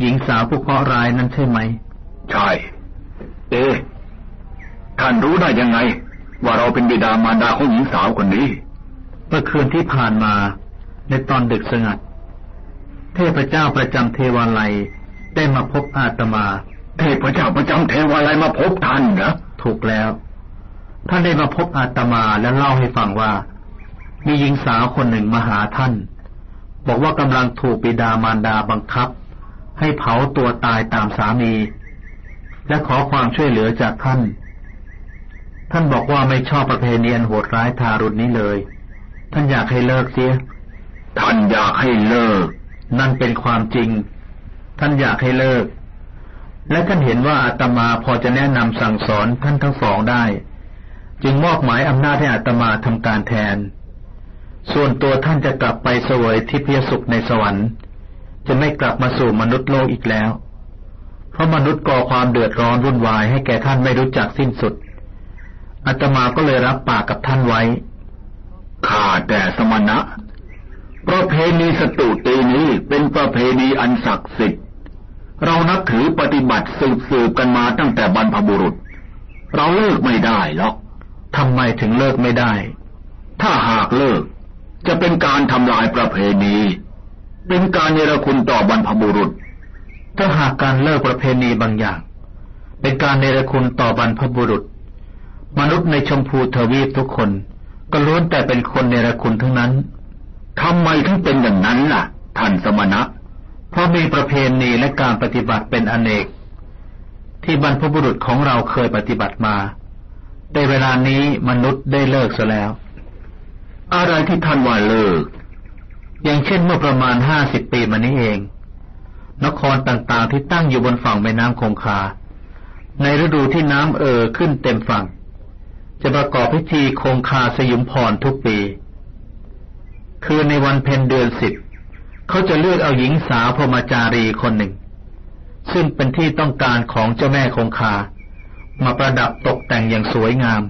หญิงสาวผู้เคราะห์ร้ายนั้นใช่ไหม ใช่ เอ๊ะท่านรู้ได้ยังไง ว่าเราเป็นบิดามารดาของหญิงสาวคนนี้ เมื่อคืนที่ผ่านมา ในตอนดึกสงัด เทพเจ้าประจำเทวาลัยได้มาพบอาตมา เทพเจ้าประจำเทวาลัยมาพบท่านเหรอถูกแล้ว ท่านได้มาพบอาตมาและเล่าให้ฟังว่า มีหญิงสาวคนหนึ่งมาหาท่าน บอกว่ากำลังถูกบิดามารดาบังคับ ให้เผาตัวตายตามสามี และขอความช่วยเหลือจากท่าน ท่านบอกว่าไม่ชอบประเพณีอันโหดร้ายทารุณนี้เลย ท่านอยากให้เลิกเสีย ท่านอยากให้เลิก นั่นเป็นความจริง ท่านอยากให้เลิก และท่านเห็นว่าอาตมาพอจะแนะนำสั่งสอนท่านทั้งสองได้ จึงมอบหมายอำนาจให้อาตมาทำการแทน ส่วนตัวท่านจะกลับไปเสวยทิพยสุขในสวรรค์ จะไม่กลับมาสู่มนุษย์โลกอีกแล้ว เพราะมนุษย์ก่อความเดือดร้อนวุ่นวายให้แก่ท่านไม่รู้จักสิ้นสุด อาตมาก็เลยรับปากกับท่านไว้ ข้าแต่สมณะ ประเพณีสตุตีนี้เป็นประเพณีอันศักดิ์สิทธิ์ เรานับถือปฏิบัติสืบสืบกันมาตั้งแต่บรรพบุรุษ เราเลิกไม่ได้หรอกทำไมถึงเลิกไม่ได้ ถ้าหากเลิกจะเป็นการทำลายประเพณี เป็นการเนรคุณต่อบรรพบุรุษ ถ้าหากการเลิกประเพณีบางอย่าง เป็นการเนรคุณต่อบรรพบุรุษ มนุษย์ในชมพูทวีปทุกคน ก็ล้วนแต่เป็นคนเนรคุณทั้งนั้นทำไมถึงเป็นอย่างนั้นล่ะ ท่านสมณะ เพราะมีประเพณีและการปฏิบัติเป็นอเนก ที่บรรพบุรุษของเราเคยปฏิบัติมาแต่เวลานี้มนุษย์ได้เลิกซะแล้ว อะไรที่ท่านว่าเลิก อย่างเช่นเมื่อประมาณห้าสิบปีมานี้เอง นครต่างๆที่ตั้งอยู่บนฝั่งแม่น้ำคงคา ในฤดูที่น้ำเอ่อขึ้นเต็มฝั่ง จะประกอบพิธีคงคาสยุมพรทุกปี คือในวันเพ็ญเดือนสิบเขาจะเลือกเอาหญิงสาวพรมจารีคนหนึ่ง ซึ่งเป็นที่ต้องการของเจ้าแม่คงคา มาประดับตกแต่งอย่างสวยงาม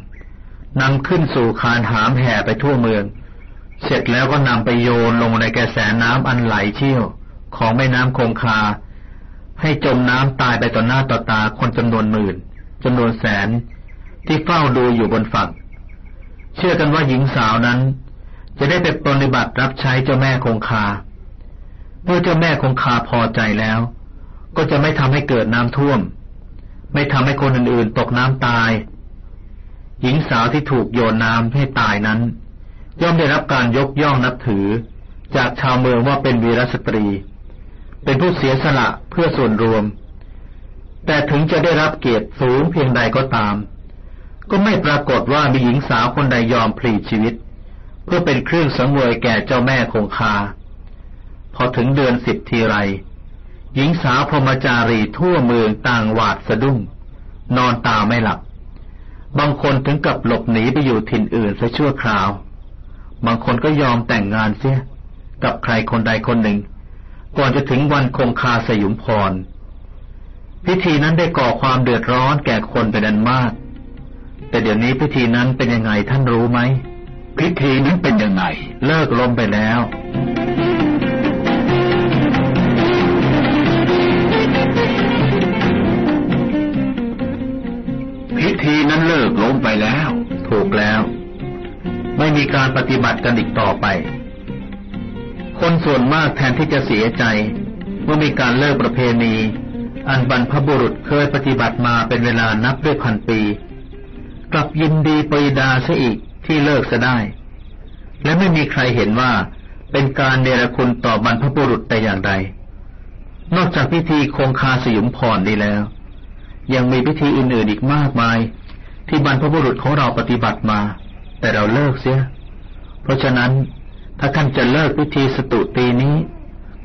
นำขึ้นสู่คานหามแห่ไปทั่วเมือง เสร็จแล้วก็นำไปโยนลงในกระแสน้ำอันไหลเชี่ยว ของแม่น้ำคงคา ให้จมน้ำตายไปต่อหน้าต่อตาคนจำนวนหมื่นจำนวนแสนที่เฝ้าดูอยู่บนฝั่ง เชื่อกันว่าหญิงสาวนั้น จะได้ไปปฏิบัติรับใช้เจ้าแม่คงคา เมื่อเจ้าแม่คงคาพอใจแล้ว ก็จะไม่ทำให้เกิดน้ำท่วม ไม่ทำให้คนอื่นๆตกน้ำตาย หญิงสาวที่ถูกโยนน้ำให้ตายนั้น ย่อมได้รับการยกย่องนับถือ จากชาวเมืองว่าเป็นวีรสตรี เป็นผู้เสียสละเพื่อส่วนรวม แต่ถึงจะได้รับเกียรติสูงเพียงใดก็ตาม ก็ไม่ปรากฏว่ามีหญิงสาวคนใดยอมพลีชีวิต เพื่อเป็นเครื่องสังเวยแก่เจ้าแม่คงคา พอถึงเดือนสิบทีไร หญิงสาวพรหมจารีทั่วเมืองต่างหวาดสะดุ้ง นอนตาไม่หลับบางคนถึงกับหลบหนีไปอยู่ถิ่นอื่นซะชั่วคราว บางคนก็ยอมแต่งงานเสีย กับใครคนใดคนหนึ่ง ก่อนจะถึงวันคงคาสยุมพร พิธีนั้นได้ก่อความเดือดร้อนแก่คนเป็นอันมาก แต่เดี๋ยวนี้พิธีนั้นเป็นยังไงท่านรู้ไหม พิธีนั้นเป็นยังไง เลิกลมไปแล้วพิธีนั้นเลิกล้มไปแล้ว ถูกแล้ว ไม่มีการปฏิบัติกันอีกต่อไป คนส่วนมากแทนที่จะเสียใจ เมื่อมีการเลิกประเพณี อันบรรพบุรุษเคยปฏิบัติมาเป็นเวลานับด้วยพันปี กลับยินดีปรีดาซะอีกที่เลิกซะได้ และไม่มีใครเห็นว่าเป็นการเนรคุณต่อบรรพบุรุษแต่อย่างใด นอกจากพิธีคงคาสยุมพรนี้แล้ว ยังมีพิธีอื่นๆอีกมากมาย ที่บรรพบุรุษของเราปฏิบัติมา แต่เราเลิกเสีย เพราะฉะนั้นถ้าท่านจะเลิกพิธีสตุตีนี้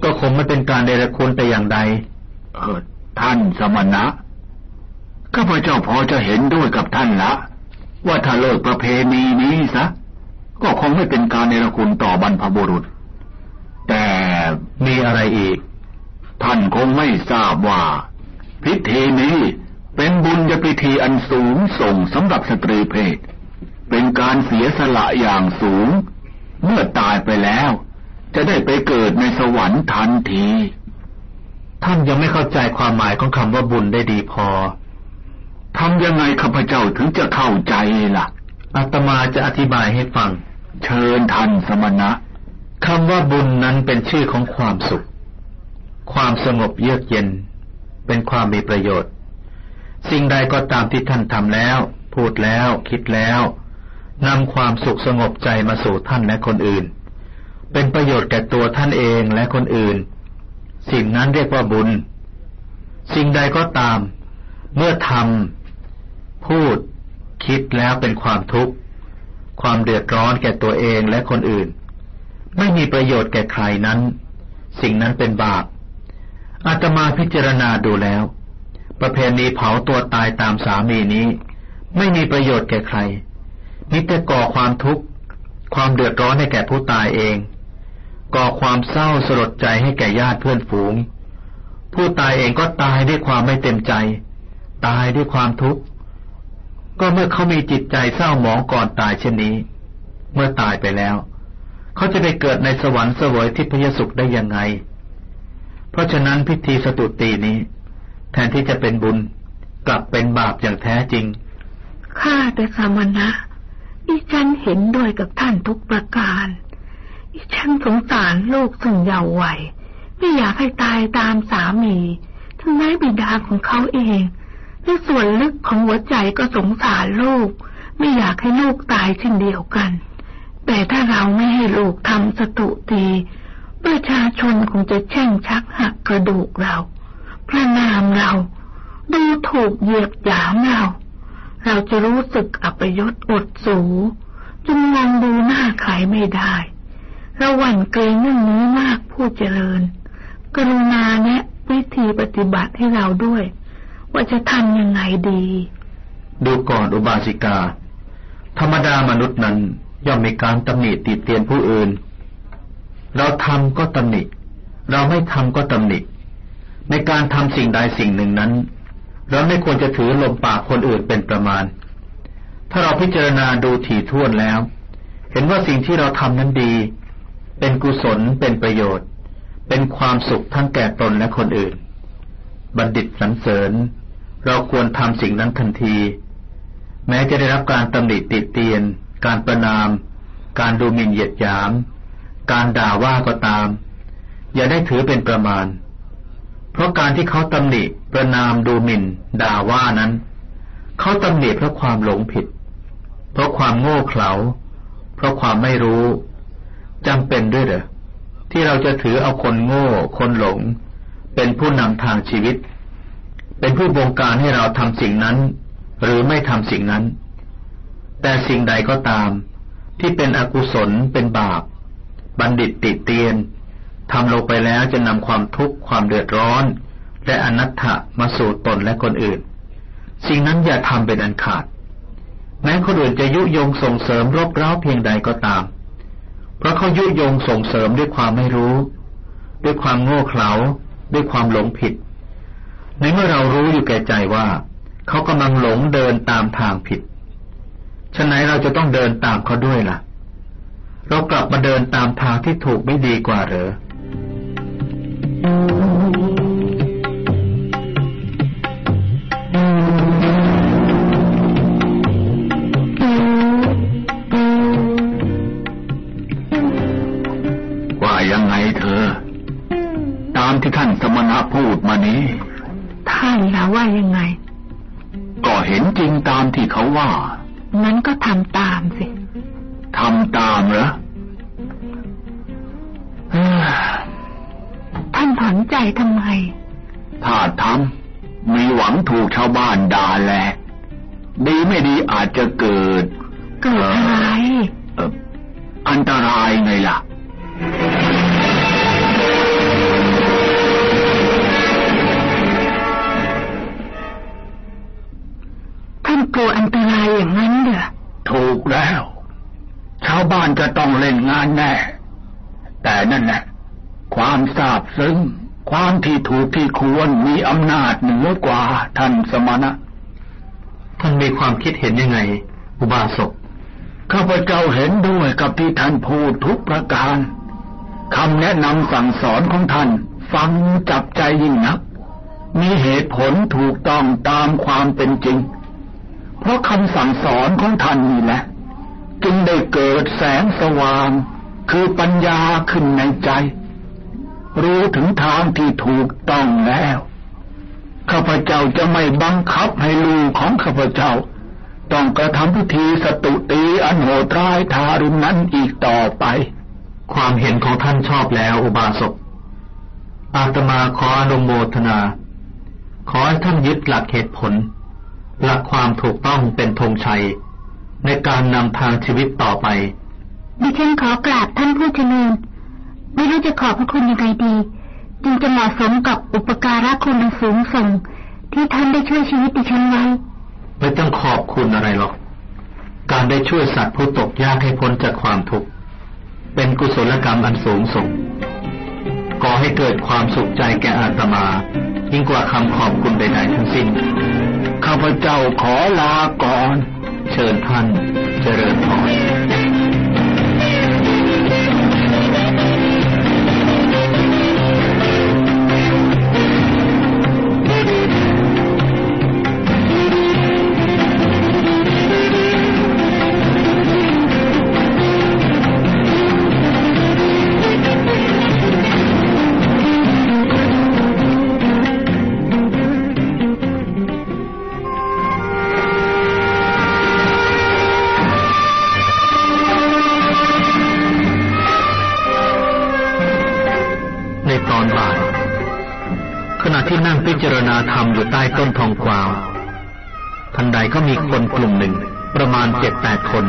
ก็คงไม่เป็นการเดรคุณแต่อย่างใด เออ ท่านสมณะข้าพเจ้าพอจะเห็นด้วยกับท่านละ ว่าถ้าเลิกประเพณีนี้ซะก็คงไม่เป็นการเนรคุณต่อบรรพบุรุษ แต่มีอะไรอีก ท่านคงไม่ทราบว่า พิธีนี้เป็นบุญญพิธีอันสูงส่งสำหรับสตรีเพศ เป็นการเสียสละอย่างสูง เมื่อตายไปแล้ว จะได้ไปเกิดในสวรรค์ทันที ท่านยังไม่เข้าใจความหมายของคำว่าบุญได้ดีพอทำยังไงข้าพเจ้าถึงจะเข้าใจล่ะอาตมาจะอธิบายให้ฟัง เชิญท่านสมณะคำว่าบุญนั้นเป็นชื่อของความสุข ความสงบเยือกเย็น เป็นความมีประโยชน์ สิ่งใดก็ตามที่ท่านทำแล้ว พูดแล้ว คิดแล้ว นำความสุขสงบใจมาสู่ท่านและคนอื่น เป็นประโยชน์แก่ตัวท่านเองและคนอื่น สิ่งนั้นเรียกว่าบุญ สิ่งใดก็ตาม เมื่อทำพูด คิดแล้วเป็นความทุกข์ ความเดือดร้อนแก่ตัวเองและคนอื่น ไม่มีประโยชน์แก่ใครนั้น สิ่งนั้นเป็นบาปอาตมาพิจารณาดูแล้ว ประเพณีเผาตัวตายตามสามีนี้ ไม่มีประโยชน์แก่ใคร มิแต่ก่อความทุกข์ความเดือดร้อนให้แก่ผู้ตายเอง ก่อความเศร้าสลดใจให้แก่ญาติเพื่อนฝูง ผู้ตายเองก็ตายด้วยความไม่เต็มใจ ตายด้วยความทุกข์ก็เมื่อเขามีจิตใจเศร้าหมองก่อนตายเช่นนี้ เมื่อตายไปแล้ว เขาจะไปเกิดในสวรรค์เสวยทิพยสุขได้ยังไง เพราะฉะนั้นพิธีสตุตีนี้ แทนที่จะเป็นบุญกลับเป็นบาปอย่างแท้จริง ข้าแต่สมณะ ดิฉันเห็นด้วยกับท่านทุกประการดิฉันสงสารลูกซึ่งเยาว์วัยไม่อยากให้ตายตามสามีทั้งแม้บิดาของเขาเองและส่วนลึกของหัวใจก็สงสารลูก ไม่อยากให้ลูกตายเช่นเดียวกัน แต่ถ้าเราไม่ให้ลูกทำสตุตีประชาชนคงจะแช่งชักหักกระดูกเราพระนามเรา ดูถูกเหยียบหยามเรา เราจะรู้สึกอัปยศอดสูจนมองดูหน้าใครไม่ได้เราหวั่นเกรงเรื่องนี้มากผู้เจริญ กรุณาแนะวิธีปฏิบัติให้เราด้วย ว่าจะทำยังไงดี ดูก่อนอุบาสิกา ธรรมดามนุษย์นั้นย่อมมีการตำหนิติเตียนผู้อื่น เราทำก็ตำหนิ เราไม่ทำก็ตำหนิ ในการทำสิ่งใดสิ่งหนึ่งนั้น เราไม่ควรจะถือลมปากคนอื่นเป็นประมาณ ถ้าเราพิจารณาดูถี่ถ้วนแล้ว เห็นว่าสิ่งที่เราทำนั้นดี เป็นกุศลเป็นประโยชน์ เป็นความสุขทั้งแก่ตนและคนอื่น บัณฑิตสรรเสริญ เราควรทำสิ่งนั้นทันที แม้จะได้รับการตำหนิติเตียน การประนาม การดูหมิ่นเหยียดหยาม การด่าว่าก็ตาม อย่าได้ถือเป็นประมาณ เพราะการที่เขาตำหนิประนามดูหมิ่น ด่าว่านั้น เขาตำหนิเพราะความหลงผิด เพราะความโง่เขลา เพราะความไม่รู้จำเป็นด้วยเหรอที่เราจะถือเอาคนโง่ คนหลง เป็นผู้นำทางชีวิต เป็นผู้บงการให้เราทำสิ่งนั้น หรือไม่ทำสิ่งนั้น แต่สิ่งใดก็ตาม ที่เป็นอกุศลเป็นบาป บัณฑิตติเตียน ทำลงไปแล้วจะนำความทุกข์ความเดือดร้อน และอนัตถะมาสู่ตนและคนอื่น สิ่งนั้นอย่าทำเป็นอันขาด แม้คนอื่นจะยุยงส่งเสริมรบเร้าเพียงใดก็ตาม เพราะเขายุยงส่งเสริมด้วยความไม่รู้ ด้วยความโง่เขลาด้วยความหลงผิด ในเมื่อเรารู้อยู่แก่ใจว่าเขากำลังหลงเดินตามทางผิด ฉะนั้นเราจะต้องเดินตามเขาด้วยล่ะ เรากลับมาเดินตามทางที่ถูกไม่ดีกว่าหรือ ว่ายังไงเธอ ตามที่ท่านสมณะพูดมานี้ ท่านล่ะว่ายังไง ก็เห็นจริงตามที่เขาว่างั้นก็ทำตามสิทำตามเหรอานถอนใจทำไม ถ้าทำมีหวังถูกชาวบ้านด่าแหละ ดีไม่ดีอาจจะเกิด เกิดอะไรอันตรายไงล่ะท่านกลัวอันตรายอย่างนั้นเหรอถูกแล้ว ชาวบ้านจะต้องเล่นงานแน่ แต่นั่นแหละ ความทราบซึ้ง ความที่ถูกที่ควรมีอำนาจเหนือกว่าท่านสมณะ ท่านมีความคิดเห็นยังไง อุบาสกข้าพเจ้าเห็นด้วยกับที่ท่านพูดทุกประการคำแนะนำสั่งสอนของท่าน ฟังจับใจยิ่งนัก มีเหตุผลถูกต้องตามความเป็นจริง เพราะคำสั่งสอนของท่านนี่แหละ จึงได้เกิดแสงสว่าง คือปัญญาขึ้นในใจ รู้ถึงทางที่ถูกต้องแล้วข้าพเจ้าจะไม่บังคับให้ลูกของข้าพเจ้า ต้องกระทำพิธีสตุตีอันโหดร้ายทารุณนั้นอีกต่อไป ความเห็นของท่านชอบแล้วอุบาสกอาตมาขออนุโมทนา ขอให้ท่านยึดหลักเหตุผล หลักความถูกต้องเป็นธงชัย ในการนำทางชีวิตต่อไป ดิฉันขอกราบท่านผู้เจริญ ไม่รู้จะขอบพระคุณยังไงดี จึงจะเหมาะสมกับอุปการะคุณอันสูงส่ง ที่ท่านได้ช่วยชีวิตดิฉันไว้ ไม่ต้องขอบคุณอะไรหรอก การได้ช่วยสัตว์ผู้ตกยากให้พ้นจากความทุกข์เป็นกุศลกรรมอันสูงส่งก่อให้เกิดความสุขใจแก่อาตมา ยิ่งกว่าคำขอบคุณใดๆทั้งสิ้นข้าพเจ้าขอลาก่อน เชิญท่านเจริญพร พิจารณาธรรมอยู่ใต้ต้นทองกวาว ทันใดก็มีคนกลุ่มหนึ่ง ประมาณเจ็ดแปดคน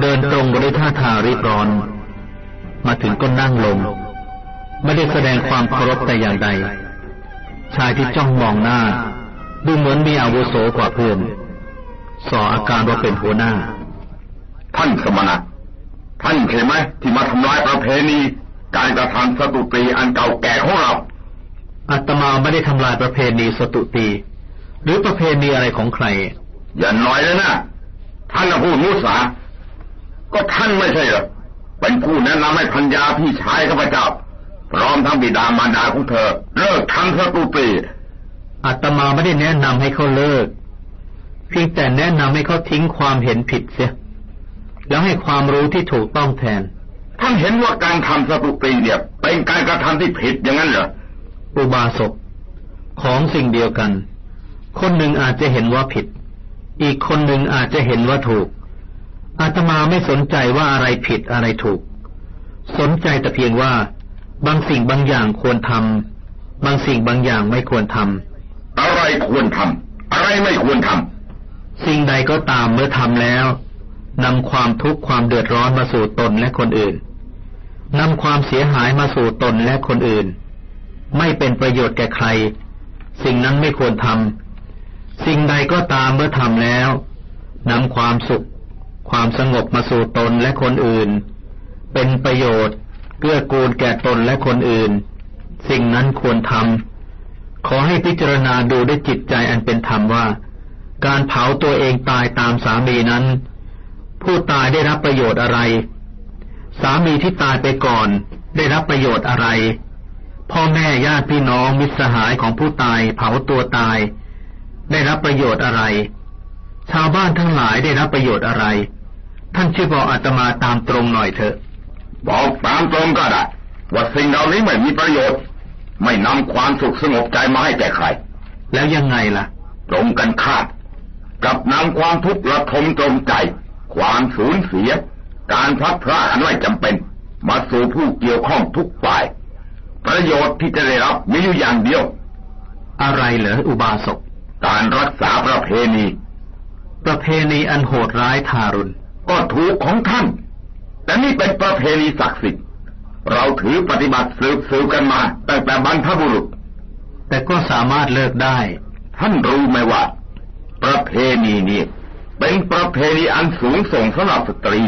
เดินตรงมาด้วยท่าทางรีบร้อน มาถึงก็นั่งลง ไม่ได้แสดงความเคารพแต่อย่างใด ชายที่จ้องมองหน้า ดูเหมือนมีอาวุโสกว่าเพื่อนส่ออาการว่าเป็นหัวหน้า ท่านสมณะท่านเห็นไหมที่มาทำลายประเพณี การกระทำสตุตรีอันเก่าแก่ของเรา อาตมาไม่ได้ทำลายประเพณีสตุตี หรือประเพณีอะไรของใคร อย่าน้อยเลยนะท่านน่ะพูดมุสาก็ท่านไม่ใช่เหรอเป็นผู้แนะนำให้พัญญาพี่ชายข้าพเจ้า พร้อมทั้งบิดามารดาของเธอ เลิกทำสตุตรีอาตมาไม่ได้แนะนำให้เขาเลิก เพียงแต่แนะนำให้เขาทิ้งความเห็นผิดเสียแล้วให้ความรู้ที่ถูกต้องแทน ท่านเห็นว่าการทำสตุตรีเนี่ย เป็นการกระทำที่ผิดอย่างนั้นเหรอ อุบาสกของสิ่งเดียวกัน คนหนึ่งอาจจะเห็นว่าผิด อีกคนหนึ่งอาจจะเห็นว่าถูก อาตมาไม่สนใจว่าอะไรผิดอะไรถูก สนใจแต่เพียงว่า บางสิ่งบางอย่างควรทำบางสิ่งบางอย่างไม่ควรทำอะไรควรทำอะไรไม่ควรทำสิ่งใดก็ตามเมื่อทำแล้วนำความทุกข์ความเดือดร้อนมาสู่ตนและคนอื่นนำความเสียหายมาสู่ตนและคนอื่น ไม่เป็นประโยชน์แก่ใคร สิ่งนั้นไม่ควรทำสิ่งใดก็ตามเมื่อทำแล้วนำความสุข ความสงบมาสู่ตนและคนอื่น เป็นประโยชน์เกื้อกูลแก่ตนและคนอื่น สิ่งนั้นควรทำขอให้พิจารณาดูด้วยจิตใจอันเป็นธรรมว่า การเผาตัวเองตายตามสามีนั้น ผู้ตายได้รับประโยชน์อะไร สามีที่ตายไปก่อนได้รับประโยชน์อะไร พ่อแม่ญาติพี่น้องมิตรสหายของผู้ตายเผาตัวตาย ได้รับประโยชน์อะไร ชาวบ้านทั้งหลายได้รับประโยชน์อะไร ท่านช่วยบอกอาตมาตามตรงหน่อยเถอะ บอกตามตรงก็ได้ว่าสิ่งเหล่านี้ไม่มีประโยชน์ ไม่นำความสุขสงบใจมาให้แก่ใคร แล้วยังไงล่ะ ตรงกันข้ามกลับนำความทุกข์ระทมตรมใจ ความสูญเสีย การพลัดพรากอันไม่จำเป็น มาสู่ผู้เกี่ยวข้องทุกฝ่าย ประโยชน์ที่จะได้รับมีอยู่อย่างเดียว อะไรเหรออุบาสก การรักษาประเพณี ประเพณีอันโหดร้ายทารุณ ก็ถูกของท่าน แต่นี่เป็นประเพณีศักดิ์สิทธิ์ เราถือปฏิบัติสืบสืบกันมาตั้งแต่บรรพบุรุษ แต่ก็สามารถเลิกได้ ท่านรู้ไหมว่า ประเพณีนี้เป็นประเพณีอันสูงส่งสำหรับสตรี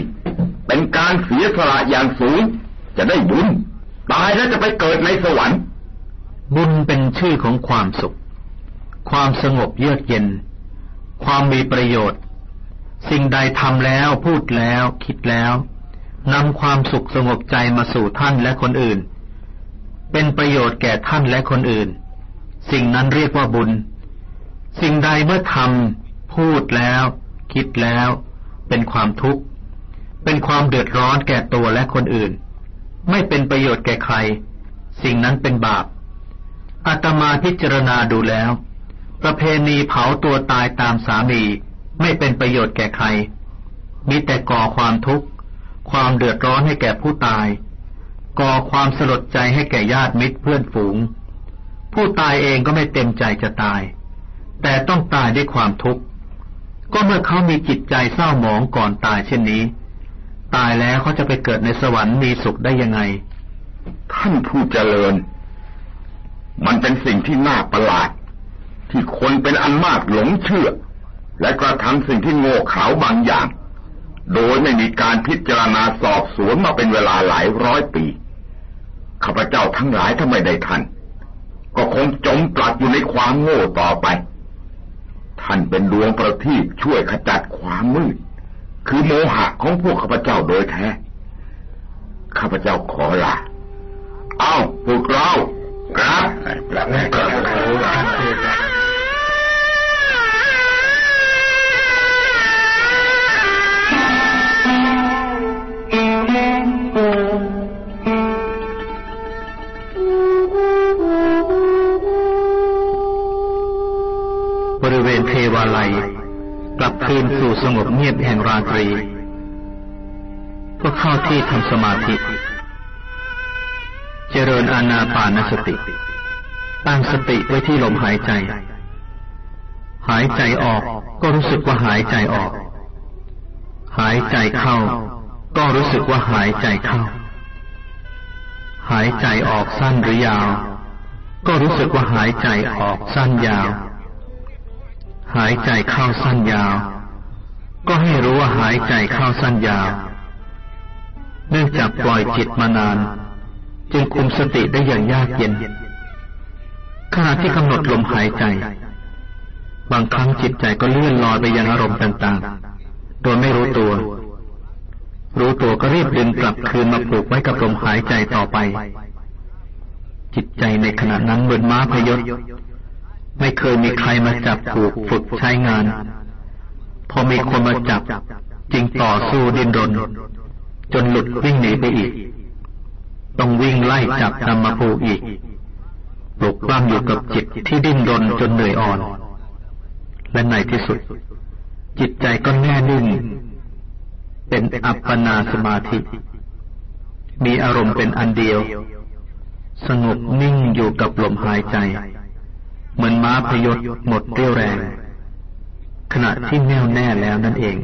เป็นการเสียสละอย่างสูงจะได้บุญ ตายแล้วจะไปเกิดในสวรรค์ บุญเป็นชื่อของความสุข ความสงบเยือกเย็น ความมีประโยชน์ สิ่งใดทำแล้วพูดแล้วคิดแล้วนำความสุขสงบใจมาสู่ท่านและคนอื่น เป็นประโยชน์แก่ท่านและคนอื่น สิ่งนั้นเรียกว่าบุญ สิ่งใดเมื่อทำพูดแล้ว คิดแล้ว เป็นความทุกข์ เป็นความเดือดร้อนแก่ตัวและคนอื่น ไม่เป็นประโยชน์แก่ใคร สิ่งนั้นเป็นบาปอาตมาพิจารณาดูแล้ว ประเพณีเผาตัวตายตามสามี ไม่เป็นประโยชน์แก่ใคร มีแต่ก่อความทุกข์ ความเดือดร้อนให้แก่ผู้ตาย ก่อความสลดใจให้แก่ญาติมิตรเพื่อนฝูง ผู้ตายเองก็ไม่เต็มใจจะตาย แต่ต้องตายด้วยความทุกข์ ก็เมื่อเขามีจิตใจเศร้าหมองก่อนตายเช่นนี้ ตายแล้วเขาจะไปเกิดในสวรรค์มีสุขได้ยังไง ท่านผู้เจริญ มันเป็นสิ่งที่น่าประหลาด ที่คนเป็นอันมากหลงเชื่อ และกระทำสิ่งที่โง่เขลาบางอย่าง โดยไม่มีการพิจารณาสอบสวนมาเป็นเวลาหลายร้อยปีข้าพเจ้าทั้งหลายถ้าไม่ได้ทัน ก็คงจมปลักอยู่ในความโง่ต่อไป ท่านเป็นดวงประทีปช่วยขจัดความมืด คือโมหะของพวกข้าพเจ้าโดยแท้ ข้าพเจ้าขอลาเอ้าพวกเรา ครับครับบ คืนสู่สงบเงียบแห่งราตรี ก็เข้าที่ทำสมาธิ เจริญอานาปานสติ ตั้งสติไว้ที่ลมหายใจ หายใจออกก็รู้สึกว่าหายใจออก หายใจเข้า ก็รู้สึกว่าหายใจเข้า หายใจออกสั้นหรือยาว ก็รู้สึกว่าหายใจออกสั้นยาวหายใจเข้าสั้นยาว ก็ให้รู้ว่าหายใจเข้าสั้นยาว เนื่องจากปล่อยจิตมานาน จึงคุมสติได้อย่างยากเย็น ขณะที่กำหนดลมหายใจ บางครั้งจิตใจก็เลื่อนลอยไปยังอารมณ์ต่างๆ โดยไม่รู้ตัว รู้ตัวก็รีบดึงกลับคืนมาผูกไว้กับลมหายใจต่อไป จิตใจในขณะนั้นเหมือนม้าพยศ ไม่เคยมีใครมาจับผูกฝึกใช้งาน พอมีคนมาจับจึงต่อสู้ดิ้นรน จนหลุดวิ่งหนีไปอีก ต้องวิ่งไล่จับนำมาผูอีกปลุกปล้ำอยู่กับจิตที่ดิ้นรนจนเหนื่อยอ่อน และในที่สุด จิตใจก็แน่นิ่ง เป็นอัปปนาสมาธิ มีอารมณ์เป็นอันเดียว สงบนิ่งอยู่กับลมหายใจ เหมือนม้าพยศหมดเรี่ยวแรง ขณะที่แน่วแน่แล้วนั่นเอง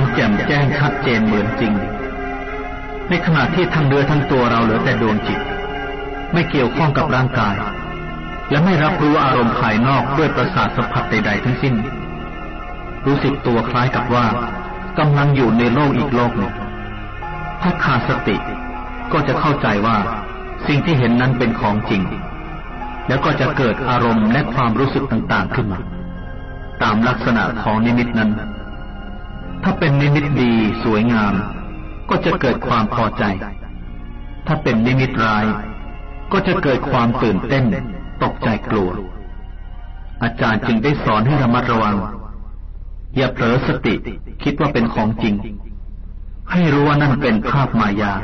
มิตเหล่านั้นแจ่มแจ้งชัดเจนเหมือนจริง ในขณะที่ทั้งเรือทั้งตัวเราเหลือแต่ดวงจิต ไม่เกี่ยวข้องกับร่างกาย และไม่รับรู้อารมณ์ภายนอกด้วยประสาทสัมผัสใด ๆ ทั้งสิ้น รู้สึกตัวคล้ายกับว่ากำลังอยู่ในโลกอีกโลกหนึ่งถ้าขาดสติก็จะเข้าใจว่าสิ่งที่เห็นนั้นเป็นของจริง แล้วก็จะเกิดอารมณ์และความรู้สึกต่างๆขึ้นมา ตามลักษณะของนิมิตนั้น ถ้าเป็นนิมิตดีสวยงาม ก็จะเกิดความพอใจ ถ้าเป็นนิมิตร้าย ก็จะเกิดความตื่นเต้น ตกใจกลัว อาจารย์จึงได้สอนให้ระมัดระวัง อย่าเผลอสติคิดว่าเป็นของจริง ให้รู้ว่านั่นเป็นภาพมายา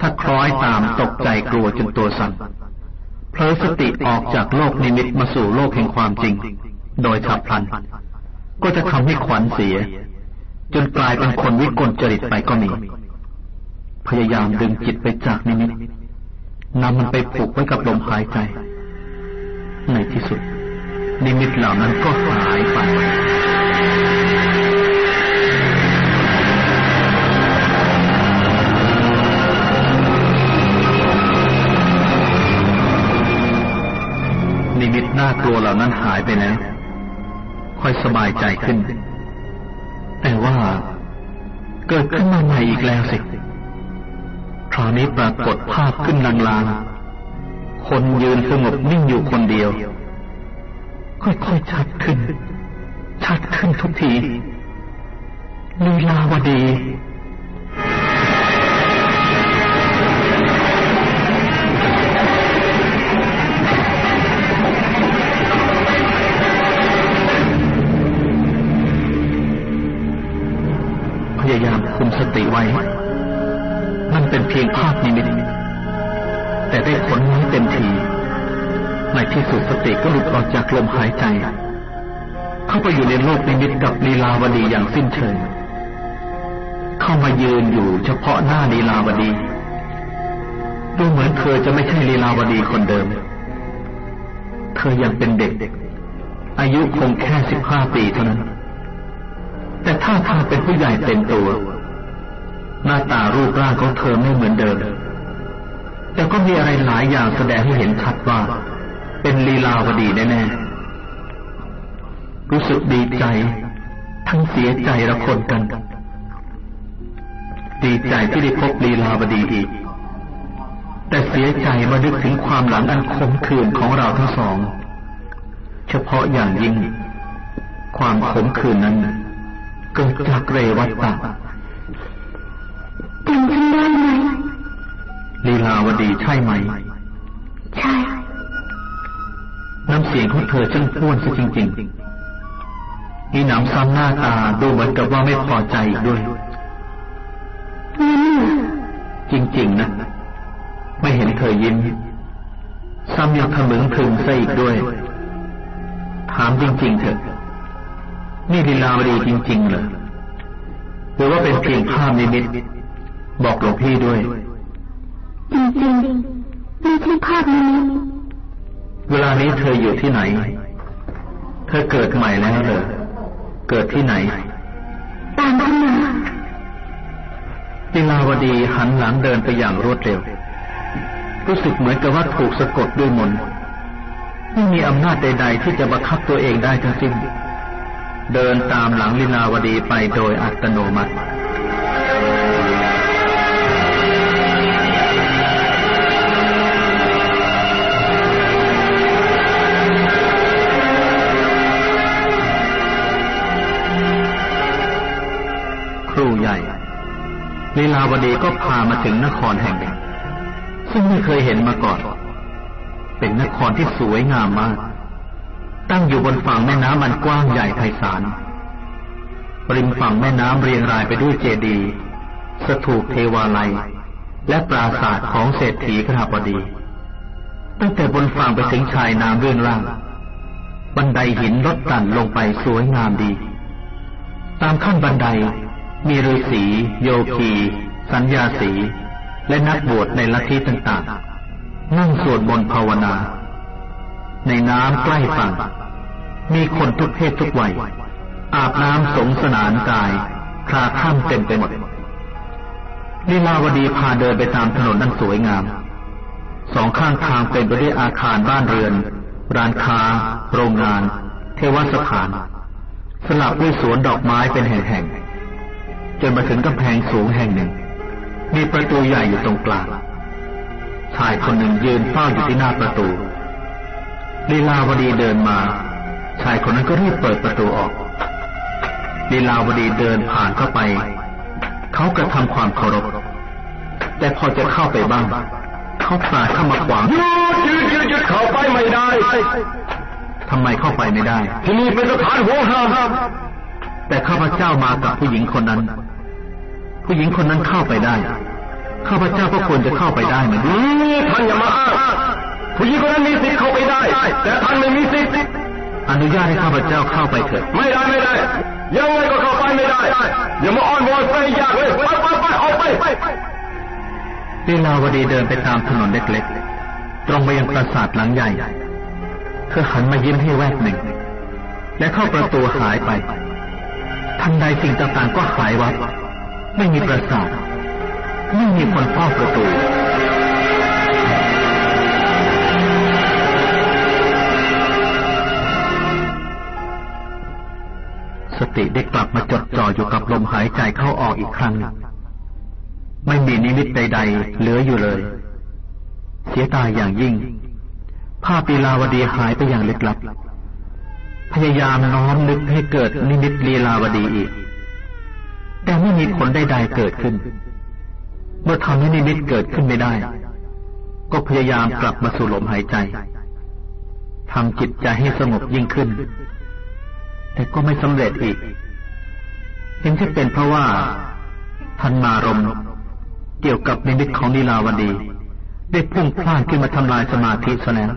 ถ้าคล้อยตามตกใจกลัวจนตัวสั่นเผลอสติออกจากโลกนิมิตมาสู่โลกแห่งความจริง โดยฉับพลัน ก็จะทำให้ขวัญเสีย จนกลายเป็นคนวิกลจริตไปก็มี พยายามดึงจิตไปจากนิมิตนำมันไปผูกไว้กับลมหายใจ ในที่สุด นิมิตเหล่านั้นก็หายไปนิมิตน่ากลัวเหล่านั้นหายไปแล้ว ค่อยสบายใจขึ้น แต่ว่าเกิดขึ้นมาใหม่อีกแล้วสิคราวนี้ปรากฏภาพขึ้นลางๆ คนยืนสงบนิ่งอยู่คนเดียว ค่อยๆชัดขึ้น ชัดขึ้นทุกทีลีลาวดี สุดสติก็หลุดออกจากลมหายใจ เข้าไปอยู่ในโลกนิมิตกับลีลาวดีอย่างสิ้นเชิงเข้ามายืนอยู่เฉพาะหน้าลีลาวดี ดูเหมือนเธอจะไม่ใช่ลีลาวดีคนเดิม เธอยังเป็นเด็ก อายุคงแค่สิบห้าปีเท่านั้น แต่ถ้าทางเป็นผู้ใหญ่เต็มตัว หน้าตารูปร่างของเธอไม่เหมือนเดิมแต่ก็มีอะไรหลายอย่างแสดงให้เห็นชัดว่า เป็นลีลาวดีแน่ๆ รู้สึกดีใจ ทั้งเสียใจระคนกัน ดีใจที่ได้พบลีลาวดีอีก แต่เสียใจมาดึกถึงความหลังอันคมคืนของเราทั้งสอง เฉพาะอย่างยิ่ง ความขมขื่นนั้นเกิดจากเรวัตตะจำฉันได้ไหมลีลาวดีใช่ไหม ใช่น้ำ เสียงของเธอช่างพ้วนซะจริงๆมีหนำซ้ำหน้าตาดูเหมือนกับว่าไม่พอใจอีกด้วย จริงๆนะไม่เห็นเธอยิ้มซ้ำยังขมึงพึงซะอีกด้วย ถามจริง ๆ เถอะ นี่ลีลาวดีจริง ๆ เหรอหรือว่าเป็นเพียงภาพนิมิตบอกหลวงพี่ด้วย จริงๆไม่ใช่ภาพนิมิต เวลานี้เธออยู่ที่ไหน เธอเกิดใหม่แล้วเหรอ เกิดที่ไหน ตามขึ้นมาลีลาวดีหันหลังเดินไปอย่างรวดเร็ว รู้สึกเหมือนกับว่าถูกสะกดด้วยมนต์ไม่มีอำนาจใด ๆ ที่จะบังคับตัวเองได้ทั้งสิ้น เดินตามหลังลีลาวดีไปโดยอัตโนมัติ ลีลาวดีก็พามาถึงนครแห่งหนึ่งซึ่งไม่เคยเห็นมาก่อน เป็นนครที่สวยงามมาก ตั้งอยู่บนฝั่งแม่น้ำอันกว้างใหญ่ไพศาลริมฝั่งแม่น้ำเรียงรายไปด้วยเจดีย์สถูปเทวาลัย และปราสาทของเศรษฐีขราบดี ตั้งแต่บนฝั่งไปถึงชายน้ำเรื่องล่าง บันไดหินลดต่ำลงไปสวยงามดี ตามขั้นบันได มีฤาษีโยคี สัญญาสี และนักบวชในลัทธิต่างๆ นั่งสวดมนต์ภาวนา ในน้ำใกล้ฝั่ง มีคนทุกเพศทุกวัย อาบน้ำสงสนานกายคลาข้ามเต็มไปหมดลีลาวดีพาเดินไปตามถนนนั้นสวยงาม สองข้างทางเป็นไปด้วยอาคารบ้านเรือน ร้านค้า โรงงาน เทวสถาน สลับด้วยสวนดอกไม้เป็นแห่งๆ จนมาถึงกำแพงสูงแห่งหนึ่ง มีประตูใหญ่อยู่ตรงกลางชายคนหนึ่งยืนเฝ้าอยู่ที่หน้าประตูลีลาวดีเดินมา ชายคนนั้นก็รีบเปิดประตูออกลีลาวดีเดินผ่านเข้าไป เขากระทำความเคารพ แต่พอจะเข้าไปบ้าง เขเขาสาดเข้ามาขวางหยุดหยุดหยุดหยุดเข้าไปไม่ได้ทำไมเข้าไปไม่ได้ ที่นี่เป็นสถานห่วงห้ามแต่ข้าพเจ้ามากับผู้หญิงคนนั้น ผู้หญิงคนนั้นเข้าไปได้ข้าพเจ้าก็ควรจะเข้าไปได้เหมือนกันนี่ท่านอย่ามาอ้างผู้หญิงคนนั้นมีสิทธิ์เข้าไปได้ แต่ท่านไม่มีสิทธิ์อนุญาตให้ข้าพเจ้าเข้าไปเถิดไม่ได้ไม่ได้ยังไงก็เข้าไปไม่ได้อย่ามาอ้อนวอนใส่ยากเลยไปไปไปออกไปลีลาวดีเดินไปตามถนนเล็กๆ ตรงไปยังปราสาทหลังใหญ่ เธอหันมายิ้มให้แวบหนึ่ง และเข้าประตูหายไป ทันใดสิ่งต่างๆก็หายวับ ไม่มีปราสาทไม่มีคนเฝ้าประตูสติได้กลับมาจดจ่ออยู่กับลมหายใจเข้าออกอีกครั้ง ไม่มีนิมิตใด ๆ เหลืออยู่เลย เสียดายอย่างยิ่ง ภาพลีลาวดีหายไปอย่างลึกลับ พยายามน้อมนึกให้เกิดนิมิตลีลาวดีอีก แต่ไม่มีผลใดๆเกิดขึ้น เมื่อทำให้นิมิตเกิดขึ้นไม่ได้ ก็พยายามกลับมาสู่ลมหายใจทำจิตใจให้สงบยิ่งขึ้น แต่ก็ไม่สำเร็จอีกเห็นจะเป็นเพราะว่าธรรมารมณ์เกี่ยวกับนิมิตของลีลาวดี ได้พุ่งพล่านขึ้นมาทำลายสมาธิซะแล้ว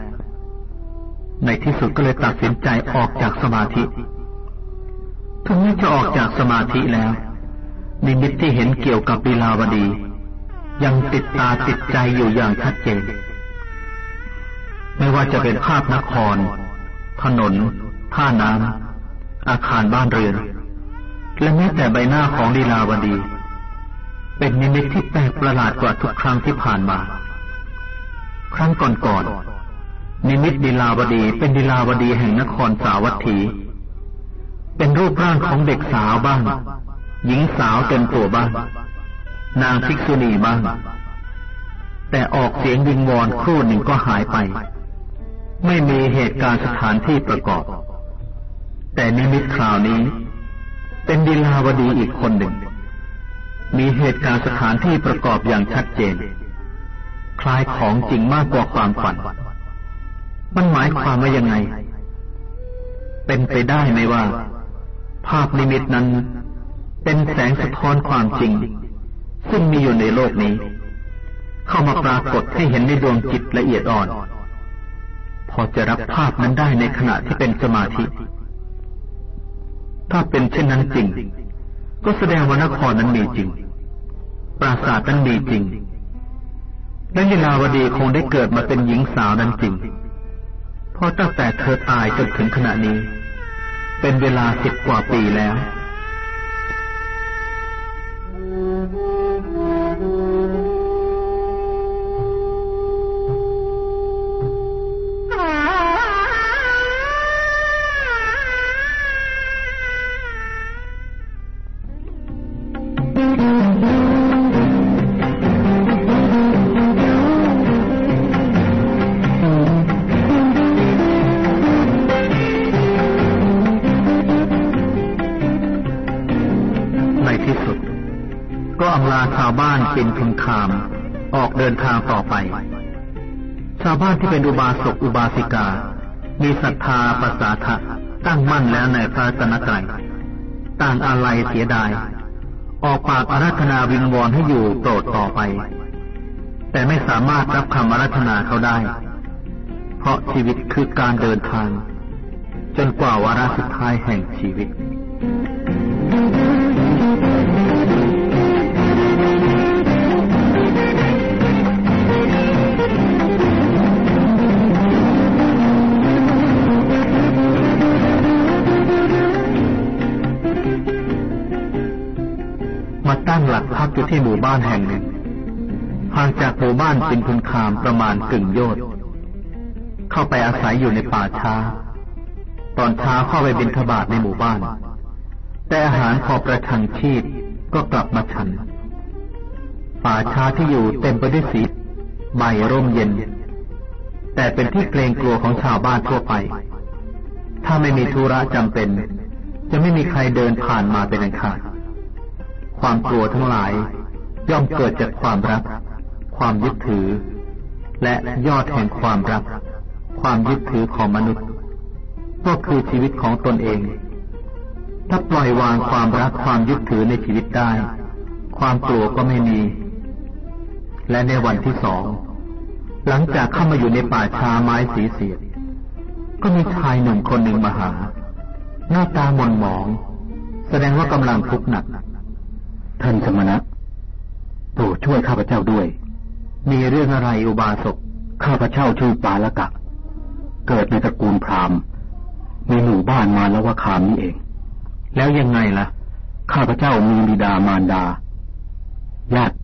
ในที่สุดก็เลยตัดสินใจออกจากสมาธิ ถึงแม้จะออกจากสมาธิแล้ว นิมิตที่เห็นเกี่ยวกับลีลาวดี ยังติดตาติดใจอยู่อย่างชัดเจน ไม่ว่าจะเป็นภาพนคร ถนน ท่าน้ำอาคารบ้านเรือน และแม้แต่ใบหน้าของลีลาวดี เป็นนิมิตที่แปลกประหลาดกว่าทุกครั้งที่ผ่านมา ครั้งก่อนๆนิมิตลีลาวดีเป็นลีลาวดีแห่งนครสาวัตถี เป็นรูปร่างของเด็กสาวบ้าง หญิงสาวเต็มตัวบ้าง นางภิกษุณีบ้าง แต่ออกเสียงวิงวอนครู่หนึ่งก็หายไป ไม่มีเหตุการณ์สถานที่ประกอบ แต่นิมิตคราวนี้ เป็นลีลาวดีอีกคนหนึ่ง มีเหตุการณ์สถานที่ประกอบอย่างชัดเจน คล้ายของจริงมากกว่าความฝัน มันหมายความว่ายังไง เป็นไปได้ไหมว่า ภาพนิมิตนั้น เป็นแสงสะท้อนความจริง ซึ่งมีอยู่ในโลกนี้ เข้ามาปรากฏให้เห็นในดวงจิตละเอียดอ่อน พอจะรับภาพนั้นได้ในขณะที่เป็นสมาธิ ถ้าเป็นเช่นนั้นจริง ก็แสดงว่านครนั้นมีจริง ปราสาทนั้นมีจริงและลีลาวดีคงได้เกิดมาเป็นหญิงสาวนั้นจริง เพราะตั้งแต่เธอตายจนถึงขณะนี้ เป็นเวลาสิบกว่าปีแล้ว ศรัทธาภาษาทะตั้งมั่นแล้วในพระรัตนตรัยต่างอะไรเสียดาย ออกปากอารัธนาวิงวอนให้อยู่โปรดต่อไป แต่ไม่สามารถรับคำอารัธนาเขาได้ เพราะชีวิตคือการเดินทาง จนกว่าวาระสุดท้ายแห่งชีวิต ที่หมู่บ้านแห่งหนึ่งห่างจากหมู่บ้านปินพุนคามประมาณกึ่งโยชน์เข้าไปอาศัยอยู่ในป่าช้า ตอนเช้าเข้าไปบิณฑบาตในหมู่บ้าน แต่อาหารพอประทังชีพก็กลับมาฉัน ป่าช้าที่อยู่เต็มไปด้วยสีใบร่มเย็น แต่เป็นที่เกรงกลัวของชาวบ้านทั่วไป ถ้าไม่มีธุระจำเป็น จะไม่มีใครเดินผ่านมาเป็นอันขาดความกลัวทั้งหลาย ย่อมเกิดจากความรัก ความยึดถือ และยอดแห่งความรัก ความยึดถือของมนุษย์ ก็คือชีวิตของตนเอง ถ้าปล่อยวางความรักความยึดถือในชีวิตได้ ความกลัวก็ไม่มี และในวันที่สอง หลังจากเข้ามาอยู่ในป่าชาไม้สีเสียด ก็มีชายหนุ่มคนหนึ่งมาหา หน้าตาหม่นหมอง แสดงว่ากำลังทุกข์หนัก ท่านสมณะ โปรดช่วยข้าพเจ้าด้วย มีเรื่องอะไรอุบาสก ข้าพเจ้าชื่อปาละกะ เกิดในตระกูลพราหมณ์ในหมู่บ้านมาแล้วว่าคามนี้เอง แล้วยังไงล่ะ ข้าพเจ้ามีบิดามารดา ญาติ